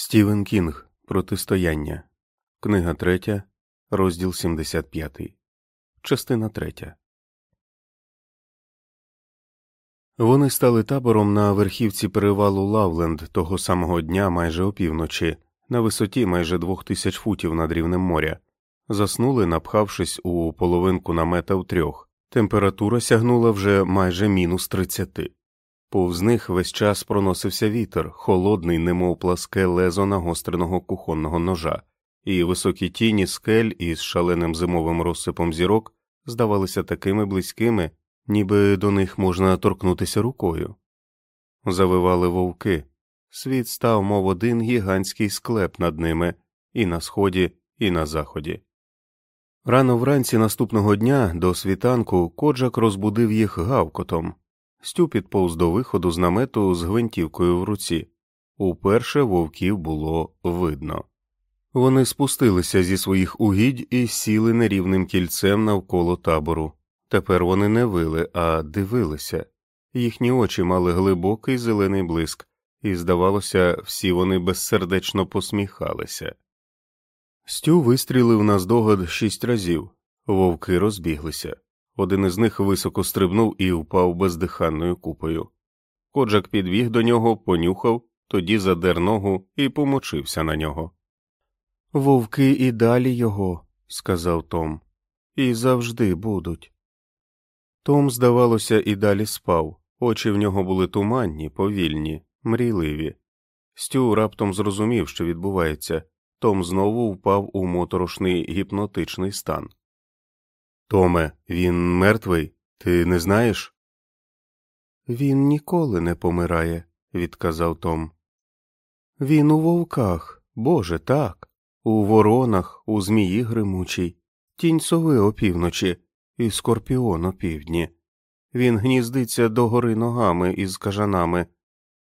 Стівен Кінг Протистояння. Книга 3, розділ 75. Частина 3. Вони стали табором на верхівці перевалу Лавленд того самого дня майже опівночі, на висоті майже двох тисяч футів над рівнем моря. Заснули, напхавшись у половинку намета в трьох. Температура сягнула вже майже мінус тридцяти. Повз них весь час проносився вітер, холодний, немов пласке лезо нагостреного кухонного ножа, і високі тіні скель із шаленим зимовим розсипом зірок здавалися такими близькими, ніби до них можна торкнутися рукою. Завивали вовки. Світ став, мов один гігантський склеп над ними і на сході, і на заході. Рано вранці наступного дня до світанку коджак розбудив їх гавкотом. Стю підповз до виходу з намету з гвинтівкою в руці. Уперше вовків було видно. Вони спустилися зі своїх угідь і сіли нерівним кільцем навколо табору. Тепер вони не вили, а дивилися. Їхні очі мали глибокий зелений блиск, і, здавалося, всі вони безсердечно посміхалися. Стю вистрілив наздогад шість разів, вовки розбіглися. Один із них високо стрибнув і впав бездиханною купою. Коджак підбіг до нього, понюхав, тоді задер ногу і помочився на нього. Вовки і далі його, сказав Том, і завжди будуть. Том, здавалося, і далі спав, очі в нього були туманні, повільні, мрійливі. Стю раптом зрозумів, що відбувається, Том знову впав у моторошний гіпнотичний стан. Томе, він мертвий, ти не знаєш? Він ніколи не помирає, відказав Том. Він у вовках, Боже, так, у воронах, у змії гримучій, тінь сови опівночі і скорпіон опівдні. Він гніздиться догори ногами із кажанами,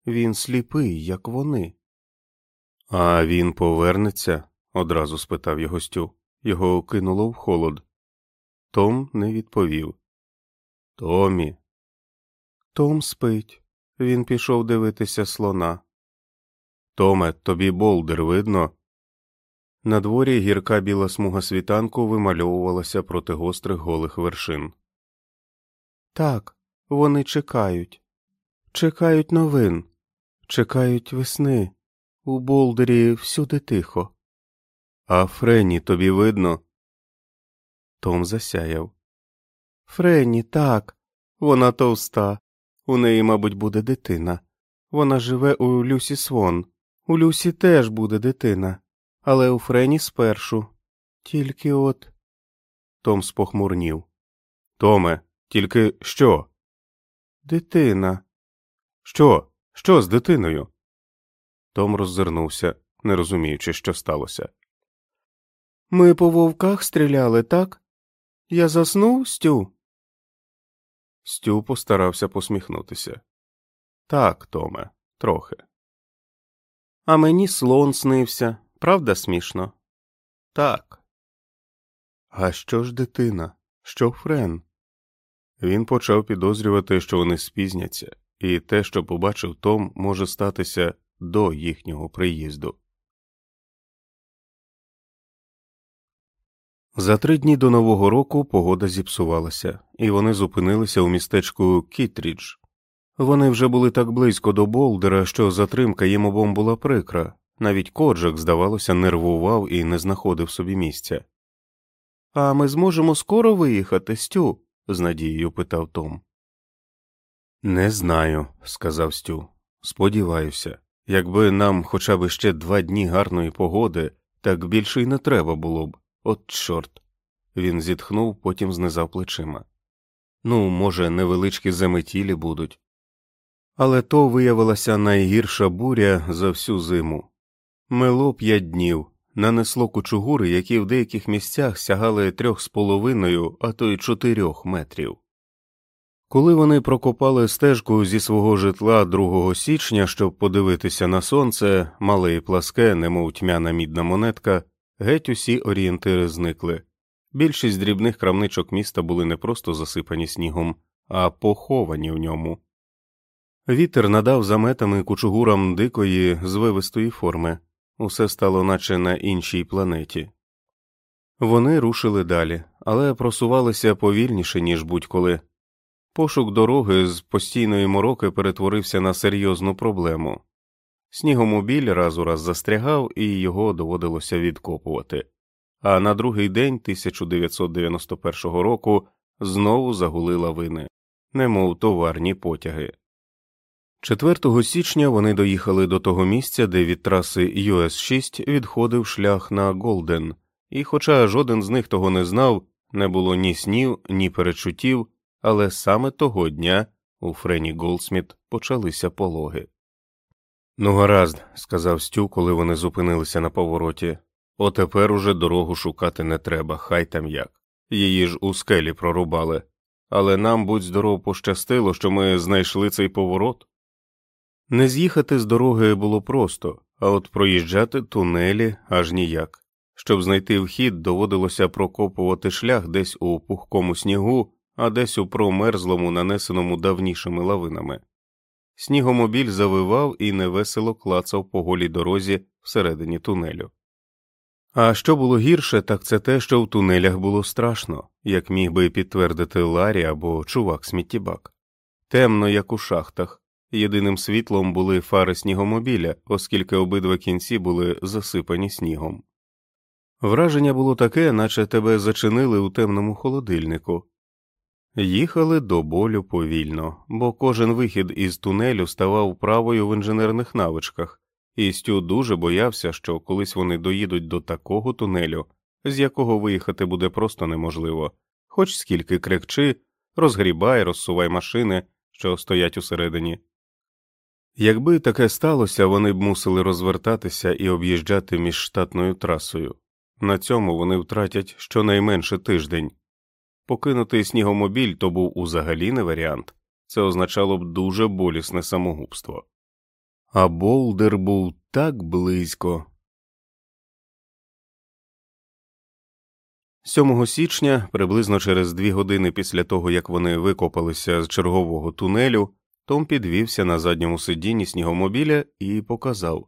він сліпий, як вони. А він повернеться? одразу спитав його Стю. Його кинуло в холод. Том не відповів. Томі. Том спить. Він пішов дивитися слона. Томе, тобі болдер видно. На дворі гірка біла смуга світанку вимальовувалася проти гострих голих вершин. Так, вони чекають. Чекають новин, чекають весни. У болдері всюди тихо. А Френі тобі видно? Том засяяв. Френі, так, вона товста. У неї, мабуть, буде дитина. Вона живе у Люсі Свон. У Люсі теж буде дитина, але у Френі спершу. Тільки от. Том спохмурнів. Томе, тільки що? Дитина. Що? Що з дитиною? Том роззирнувся, не розуміючи, що сталося. Ми по вовках стріляли, так? Я заснув, Стю? Стю постарався посміхнутися. Так, Томе, трохи. А мені слон снився, правда смішно? Так. А що ж дитина? Що Френ? Він почав підозрювати, що вони спізняться, і те, що побачив Том, може статися до їхнього приїзду. За три дні до Нового року погода зіпсувалася, і вони зупинилися у містечку Кітрідж. Вони вже були так близько до Болдера, що затримка їм обом була прикра, навіть коджак, здавалося, нервував і не знаходив собі місця. А ми зможемо скоро виїхати, Стю? з надією питав Том. Не знаю, сказав Стю. Сподіваюся, якби нам хоча б ще два дні гарної погоди, так більше й не треба було б. От, чорт. Він зітхнув, потім знизав плечима. Ну, може, невеличкі заметілі будуть. Але то виявилася найгірша буря за всю зиму. Мило п'ять днів, нанесло кучугури, які в деяких місцях сягали трьох з половиною, а то й чотирьох метрів. Коли вони прокопали стежку зі свого житла 2 січня, щоб подивитися на сонце, мале і пласке, немов тьмяна мідна монетка, Геть усі орієнтири зникли. Більшість дрібних крамничок міста були не просто засипані снігом, а поховані в ньому. Вітер надав заметами кучугурам дикої, звивистої форми, усе стало наче на іншій планеті. Вони рушили далі, але просувалися повільніше, ніж будь-коли. Пошук дороги з постійної мороки перетворився на серйозну проблему. Снігомобіль раз у раз застрягав, і його доводилося відкопувати. А на другий день 1991 року знову загули лавини, немов товарні потяги. 4 січня вони доїхали до того місця, де від траси US 6 відходив шлях на Голден, і, хоча жоден з них того не знав, не було ні снів, ні перечуттів, але саме того дня у Френі Голдсміт почалися пологи. Ну, гаразд, сказав Стю, коли вони зупинилися на повороті. Отепер уже дорогу шукати не треба, хай там як. Її ж у скелі прорубали. Але нам, будь здоров, пощастило, що ми знайшли цей поворот. Не з'їхати з дороги було просто, а от проїжджати тунелі аж ніяк. Щоб знайти вхід, доводилося прокопувати шлях десь у пухкому снігу, а десь у промерзлому, нанесеному давнішими лавинами. Снігомобіль завивав і невесело клацав по голій дорозі всередині тунелю. А що було гірше, так це те, що в тунелях було страшно, як міг би підтвердити Ларі або чувак сміттєбак. Темно, як у шахтах, єдиним світлом були фари снігомобіля, оскільки обидва кінці були засипані снігом. Враження було таке, наче тебе зачинили у темному холодильнику. Їхали до болю повільно, бо кожен вихід із тунелю ставав правою в інженерних навичках, і Стю дуже боявся, що колись вони доїдуть до такого тунелю, з якого виїхати буде просто неможливо, хоч скільки крикчи, розгрібай, розсувай машини, що стоять усередині. Якби таке сталося, вони б мусили розвертатися і об'їжджати міжштатною трасою. На цьому вони втратять щонайменше тиждень. Покинутий снігомобіль то був узагалі не варіант, це означало б дуже болісне самогубство. А Болдер був так близько. 7 січня, приблизно через дві години після того, як вони викопалися з чергового тунелю, Том підвівся на задньому сидінні снігомобіля і показав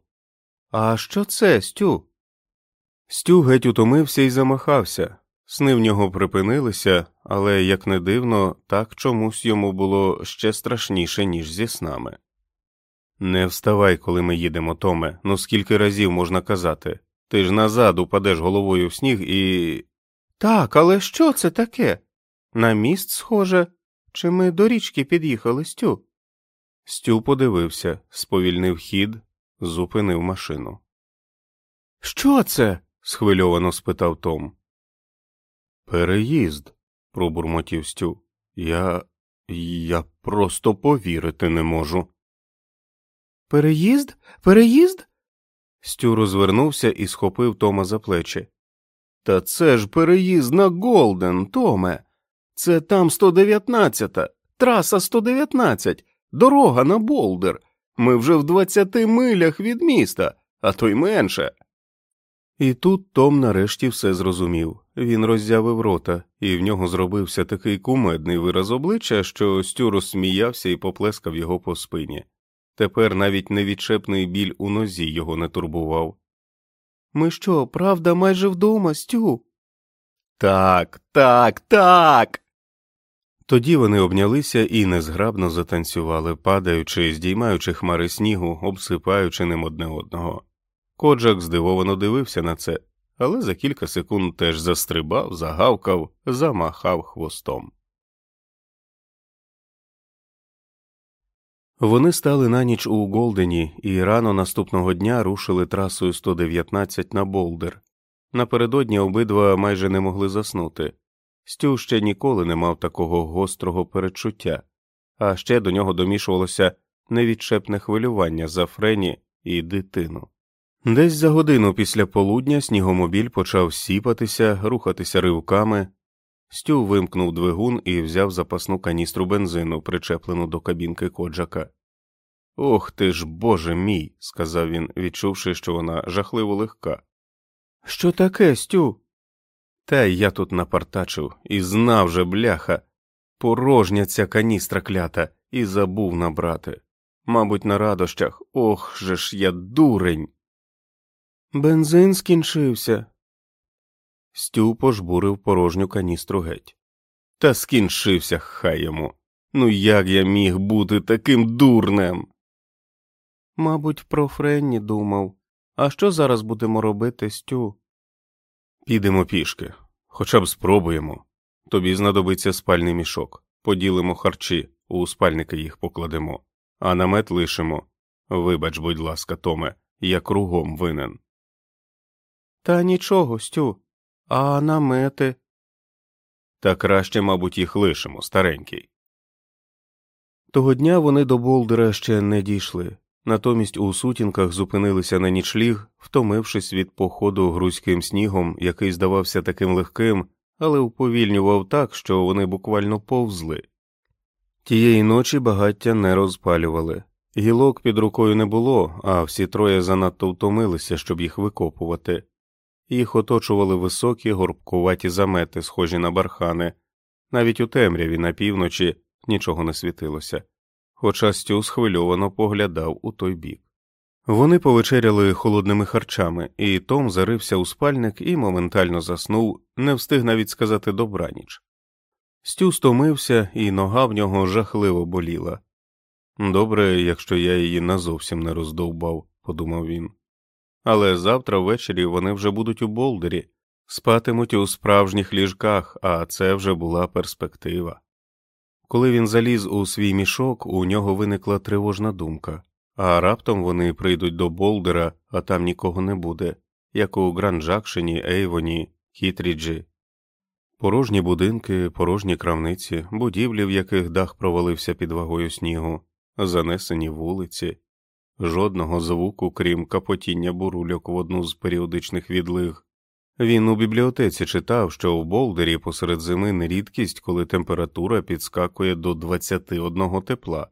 А що це, Стю? Стю геть утомився і замахався. Сни в нього припинилися, але, як не дивно, так чомусь йому було ще страшніше, ніж зі снами. Не вставай, коли ми їдемо, Томе, ну скільки разів можна казати. Ти ж назад упадеш головою в сніг і. Так, але що це таке? На міст схоже, чи ми до річки під'їхали, Стю? Стю подивився, сповільнив хід, зупинив машину. Що це? схвильовано спитав Том. Переїзд, пробурмотів Стю. Я. я просто повірити не можу. Переїзд? Переїзд? Стю розвернувся і схопив Тома за плечі. Та це ж переїзд на Голден, Томе. Це там 119-та, траса 119, дорога на Болдер. Ми вже в 20 милях від міста, а то й менше. І тут Том нарешті все зрозумів. Він роззявив рота, і в нього зробився такий кумедний вираз обличчя, що Стю розсміявся і поплескав його по спині. Тепер навіть невідчепний біль у нозі його не турбував. Ми що, правда, майже вдома, Стю? Так, так, так. Тоді вони обнялися і незграбно затанцювали, падаючи, здіймаючи хмари снігу, обсипаючи ним одне одного. Коджак здивовано дивився на це, але за кілька секунд теж застрибав, загавкав, замахав хвостом. Вони стали на ніч у Голдені і рано наступного дня рушили трасою 119 на Болдер. Напередодні обидва майже не могли заснути. Стю ще ніколи не мав такого гострого передчуття, а ще до нього домішувалося невідчепне хвилювання за Френі і дитину. Десь за годину після полудня снігомобіль почав сіпатися, рухатися ривками. Стю вимкнув двигун і взяв запасну каністру бензину, причеплену до кабінки коджака. Ох ти ж, боже мій, сказав він, відчувши, що вона жахливо легка. Що таке, Стю? Та я тут напартачив і знав же, бляха. Порожня ця каністра клята, і забув набрати. Мабуть, на радощах, ох же ж я дурень. Бензин скінчився. Стю пожбурив порожню каністру геть. Та скінчився хай йому. Ну як я міг бути таким дурнем? Мабуть, про Френні думав. А що зараз будемо робити, Стю? Підемо пішки, хоча б спробуємо. Тобі знадобиться спальний мішок. Поділимо харчі, у спальники їх покладемо, а намет лишимо. Вибач, будь ласка, Томе, я кругом винен. Та нічого, Стю, а намети. Та краще, мабуть, їх лишимо, старенький. Того дня вони до Болдера ще не дійшли, натомість у сутінках зупинилися на нічліг, втомившись від походу грузьким снігом, який здавався таким легким, але уповільнював так, що вони буквально повзли. Тієї ночі багаття не розпалювали. Гілок під рукою не було, а всі троє занадто втомилися, щоб їх викопувати. Їх оточували високі горбкуваті замети, схожі на бархани, навіть у темряві на півночі нічого не світилося, хоча Стю схвильовано поглядав у той бік. Вони повечеряли холодними харчами, і Том зарився у спальник і моментально заснув, не встиг навіть сказати добраніч. Стю стомився, і нога в нього жахливо боліла. Добре, якщо я її назовсім не роздовбав, подумав він. Але завтра ввечері вони вже будуть у Болдері, спатимуть у справжніх ліжках, а це вже була перспектива. Коли він заліз у свій мішок, у нього виникла тривожна думка, а раптом вони прийдуть до Болдера, а там нікого не буде, як у Гранджакшені, Ейвоні, Кітріджі. Порожні будинки, порожні крамниці, будівлі, в яких дах провалився під вагою снігу, занесені вулиці, жодного звуку, крім капотіння бурульок в одну з періодичних відлиг. Він у бібліотеці читав, що в Болдері посеред зими не рідкість, коли температура підскакує до 21 тепла.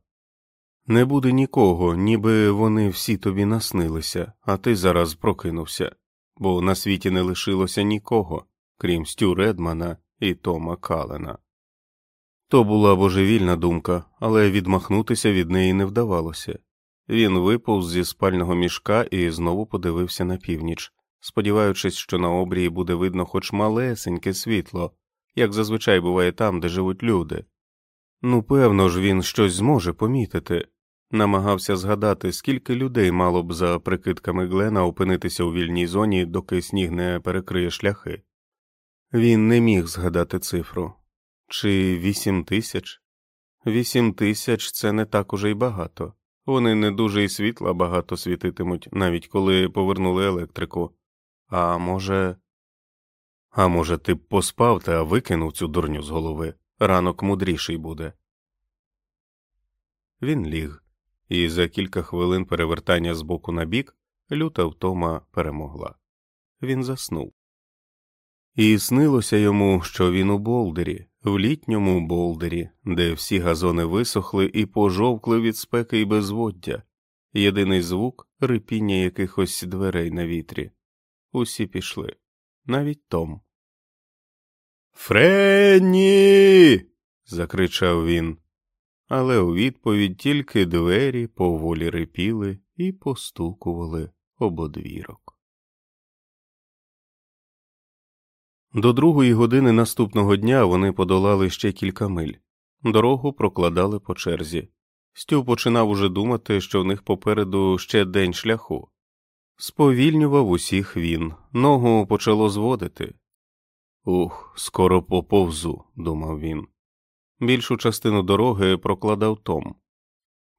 Не буде нікого, ніби вони всі тобі наснилися, а ти зараз прокинувся, бо на світі не лишилося нікого, крім Стю Редмана і Тома Калена. То була божевільна думка, але відмахнутися від неї не вдавалося. Він виповз зі спального мішка і знову подивився на північ, сподіваючись, що на обрії буде видно хоч малесеньке світло, як зазвичай буває там, де живуть люди. Ну, певно ж, він щось зможе помітити. Намагався згадати, скільки людей мало б за прикидками Глена опинитися у вільній зоні, доки сніг не перекриє шляхи. Він не міг згадати цифру чи вісім тисяч? Вісім тисяч це не так уже й багато. Вони не дуже і світла багато світитимуть, навіть коли повернули електрику. А може. А може, ти б поспав та викинув цю дурню з голови. Ранок мудріший буде. Він ліг, і за кілька хвилин перевертання з боку на бік люта втома перемогла. Він заснув. І снилося йому, що він у Болдері, в літньому Болдері, де всі газони висохли і пожовкли від спеки і безводдя, єдиний звук рипіння якихось дверей на вітрі. Усі пішли, навіть Том. Френні. закричав він, але у відповідь тільки двері поволі рипіли і постукували об До другої години наступного дня вони подолали ще кілька миль, дорогу прокладали по черзі. Стю починав уже думати, що в них попереду ще день шляху. Сповільнював усіх він, ногу почало зводити. Ух, скоро поповзу, думав він. Більшу частину дороги прокладав Том.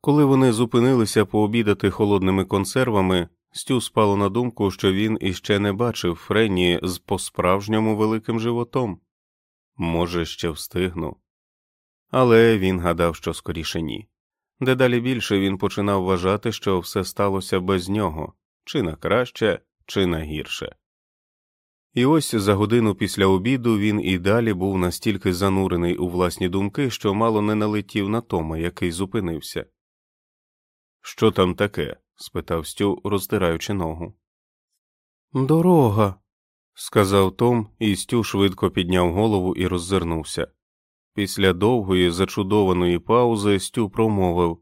Коли вони зупинилися пообідати холодними консервами, Стю спало на думку, що він іще не бачив Френні з по справжньому великим животом. Може, ще встигну. Але він гадав, що скоріше ні. Дедалі більше він починав вважати, що все сталося без нього, чи на краще, чи на гірше. І ось за годину після обіду він і далі був настільки занурений у власні думки, що мало не налетів на Тома, який зупинився. Що там таке? Спитав Стю, роздираючи ногу. Дорога, сказав Том, і Стю швидко підняв голову і роззирнувся. Після довгої, зачудованої паузи Стю промовив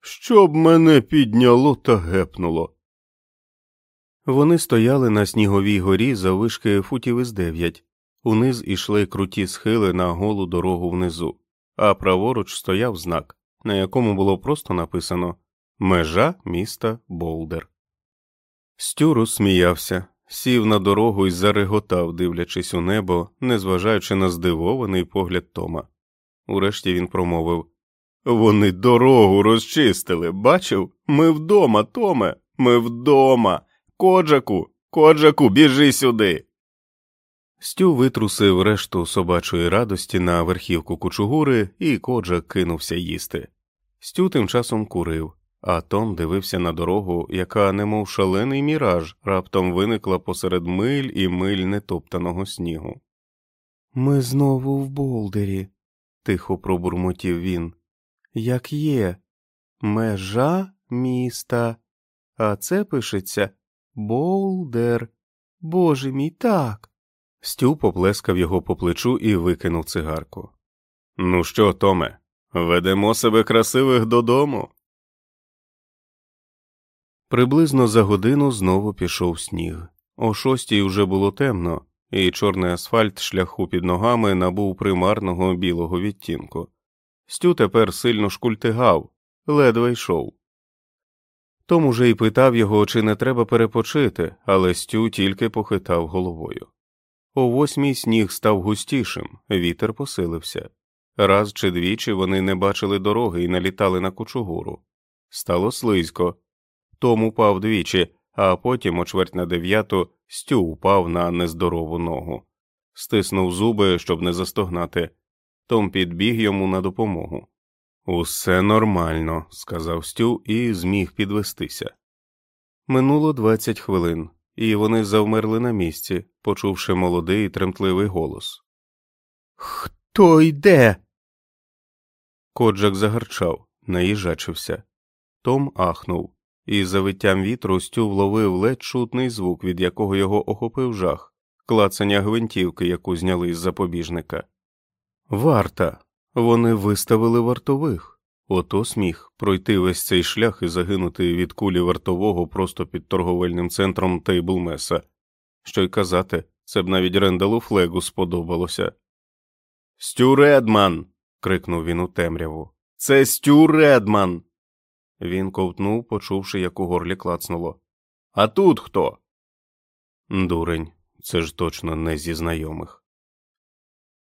Щоб мене підняло та гепнуло. Вони стояли на сніговій горі за вишки футів із дев'ять, униз ішли круті схили на голу дорогу внизу, а праворуч стояв знак, на якому було просто написано Межа міста Болдер. Стю сміявся, сів на дорогу і зареготав, дивлячись у небо, незважаючи на здивований погляд Тома. Урешті він промовив Вони дорогу розчистили. Бачив? Ми вдома, Томе, ми вдома. Коджаку, коджаку, біжи сюди. Стю витрусив решту собачої радості на верхівку кучугури, і коджак кинувся їсти. Стю тим часом курив, а Том дивився на дорогу, яка, немов шалений міраж, раптом виникла посеред миль і миль нетоптаного снігу. Ми знову в болдері, тихо пробурмотів він. Як є, межа міста, а це пишеться Болдер. Боже мій так. Стю поплескав його по плечу і викинув цигарку. Ну що, Томе, ведемо себе красивих додому. Приблизно за годину знову пішов сніг. О шостій вже було темно, і чорний асфальт шляху під ногами набув примарного білого відтінку. Стю тепер сильно шкультигав, ледве йшов. Том уже й питав його, чи не треба перепочити, але Стю тільки похитав головою. О восьмій сніг став густішим, вітер посилився. Раз чи двічі вони не бачили дороги і налітали на кучугуру. Стало слизько. Том упав двічі, а потім, о чверть на дев'яту, Стю упав на нездорову ногу. Стиснув зуби, щоб не застогнати. Том підбіг йому на допомогу. Усе нормально, сказав Стю і зміг підвестися. Минуло двадцять хвилин, і вони завмерли на місці, почувши молодий тремтливий голос. Хто йде? Коджак загарчав, наїжачився. Том ахнув, і за виттям вітру Стю вловив ледь чутний звук, від якого його охопив жах, клацання гвинтівки, яку зняли із запобіжника. Варта. Вони виставили вартових. Ото сміх пройти весь цей шлях і загинути від кулі вартового просто під торговельним центром Тейблмеса. Що й казати, це б навіть Рендалу Флегу сподобалося. Стю Редман. крикнув він у темряву. Це Стю Редман. Він ковтнув, почувши, як у горлі клацнуло. А тут хто? Дурень, це ж точно не зі знайомих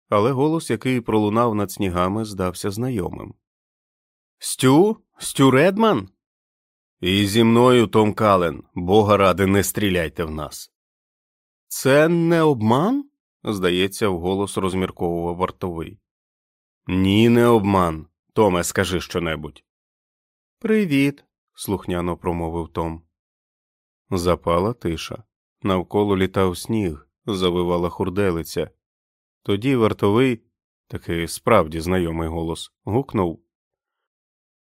але голос, який пролунав над снігами, здався знайомим. Стю? Стю Редман? І зі мною, Том Кален, бога ради, не стріляйте в нас. Це не обман? здається, вголос розмірковував вартовий. Ні, не обман. Томе, скажи щонебудь. Привіт, слухняно промовив Том. Запала тиша. Навколо літав сніг, завивала хурделиця, тоді вартовий, такий справді знайомий голос, гукнув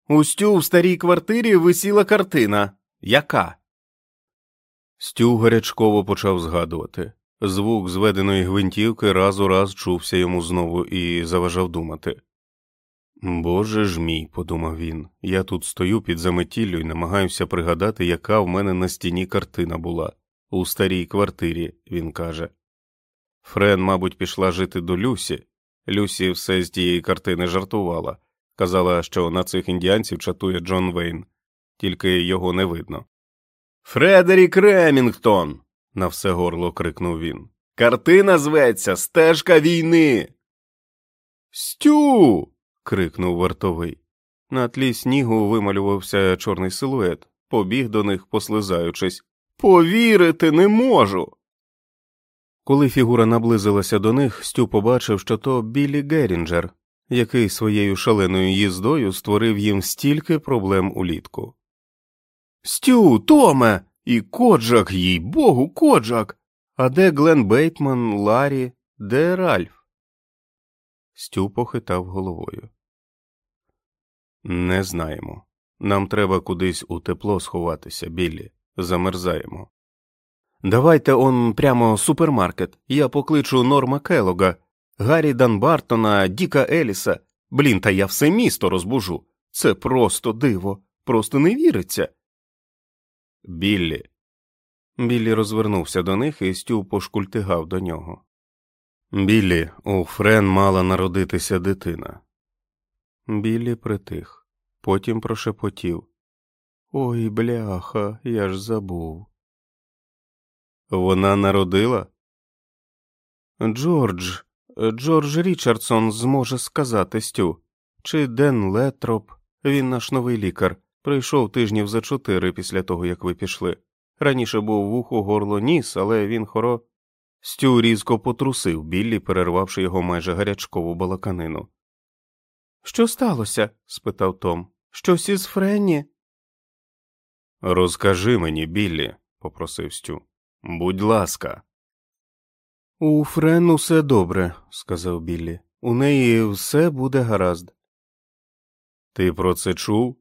У Стю в старій квартирі висіла картина. Яка? Стю гарячково почав згадувати. Звук зведеної гвинтівки раз у раз чувся йому знову і заважав думати. Боже ж мій, подумав він, я тут стою під заметіллю і намагаюся пригадати, яка в мене на стіні картина була. У старій квартирі, він каже. Френ, мабуть, пішла жити до Люсі. Люсі все з тієї картини жартувала, казала, що на цих індіанців чатує Джон Вейн, тільки його не видно. Фредерік Ремінгтон. на все горло крикнув він. Картина зветься Стежка війни. Стю. Крикнув вартовий. На тлі снігу вималювався чорний силует, побіг до них, послизаючись. Повірити не можу. Коли фігура наблизилася до них, Стю побачив, що то Біллі Герінджер, який своєю шаленою їздою створив їм стільки проблем улітку. Стю, Томе, і коджак, їй богу, коджак. А де Глен Бейтман, Ларі, де Ральф? Стю похитав головою. Не знаємо. Нам треба кудись у тепло сховатися, Біллі. Замерзаємо. Давайте он прямо супермаркет. Я покличу Норма Келога, Гаррі Данбартона, Діка Еліса. Блін, та я все місто розбужу. Це просто диво, просто не віриться. Біллі. Біллі розвернувся до них і Стю пошкультигав до нього. Біллі, у Френ мала народитися дитина. Біллі притих, потім прошепотів. Ой, бляха, я ж забув. Вона народила? Джордж, Джордж Річардсон зможе сказати Стю, чи Ден Летроп, він наш новий лікар, прийшов тижнів за чотири після того, як ви пішли. Раніше був вухо, горло, ніс, але він хоро. Стю різко потрусив Біллі, перервавши його майже гарячкову балаканину. Що сталося? спитав Том. Щось із Френні? Розкажи мені, Біллі, попросив Стю. Будь ласка. У Френ усе добре, сказав Біллі. У неї все буде гаразд. Ти про це чув?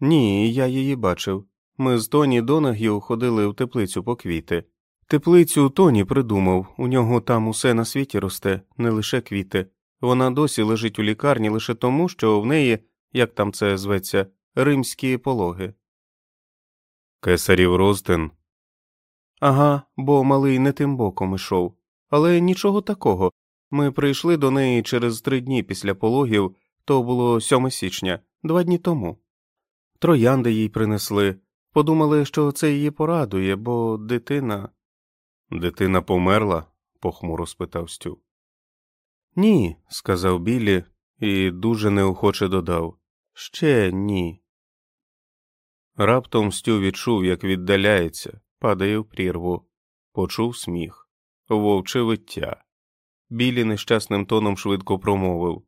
Ні, я її бачив. Ми з Тоні Донаг'ю ходили в теплицю по квіти. Теплицю Тоні придумав, у нього там усе на світі росте, не лише квіти. Вона досі лежить у лікарні лише тому, що в неї, як там це зветься, римські пологи. Кесарів Ростин. Ага, бо малий не тим боком ішов. Але нічого такого. Ми прийшли до неї через три дні після пологів, то було 7 січня, два дні тому. Троянди їй принесли. Подумали, що це її порадує, бо дитина. Дитина померла? похмуро спитав Стю. Ні, сказав Біллі і дуже неохоче додав. Ще ні. Раптом Стю відчув, як віддаляється, падає в прірву, почув сміх, вовче виття. Білі нещасним тоном швидко промовив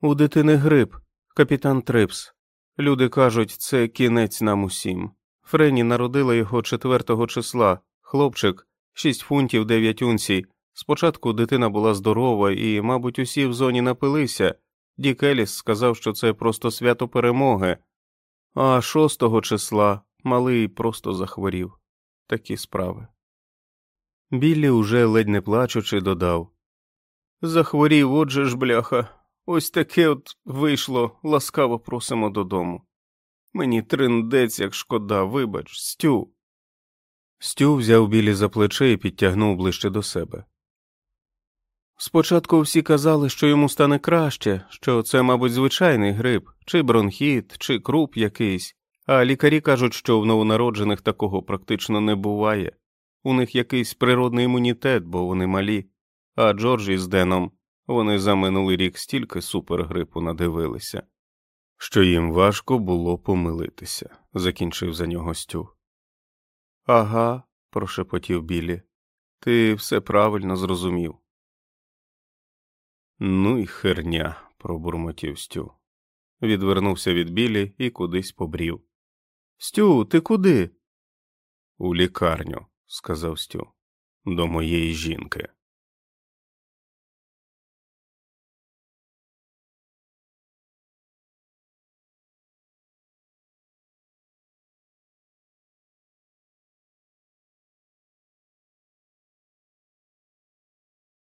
У дитини грип, капітан Трипс. Люди кажуть, це кінець нам усім. Френі народила його четвертого числа, хлопчик, шість фунтів дев'ять унцій. Спочатку дитина була здорова і, мабуть, усі в зоні напилися. Дік Еліс сказав, що це просто свято перемоги, а шостого числа малий просто захворів. Такі справи. Біллі, уже ледь не плачучи, додав Захворів, отже ж, бляха. Ось таке от вийшло, ласкаво просимо додому. Мені триндець, як шкода, вибач, Стю. Стю взяв білі за плече і підтягнув ближче до себе. Спочатку всі казали, що йому стане краще, що це, мабуть, звичайний грип, чи бронхіт, чи круп якийсь, а лікарі кажуть, що в новонароджених такого практично не буває. У них якийсь природний імунітет, бо вони малі, а Джорджі з Деном вони за минулий рік стільки супергрипу надивилися, що їм важко було помилитися, закінчив за нього Стю. Ага, прошепотів Білі, ти все правильно зрозумів. Ну і херня, пробурмотів Стю. Відвернувся від білі і кудись побрів. Стю, ти куди? У лікарню, сказав Стю, до моєї жінки.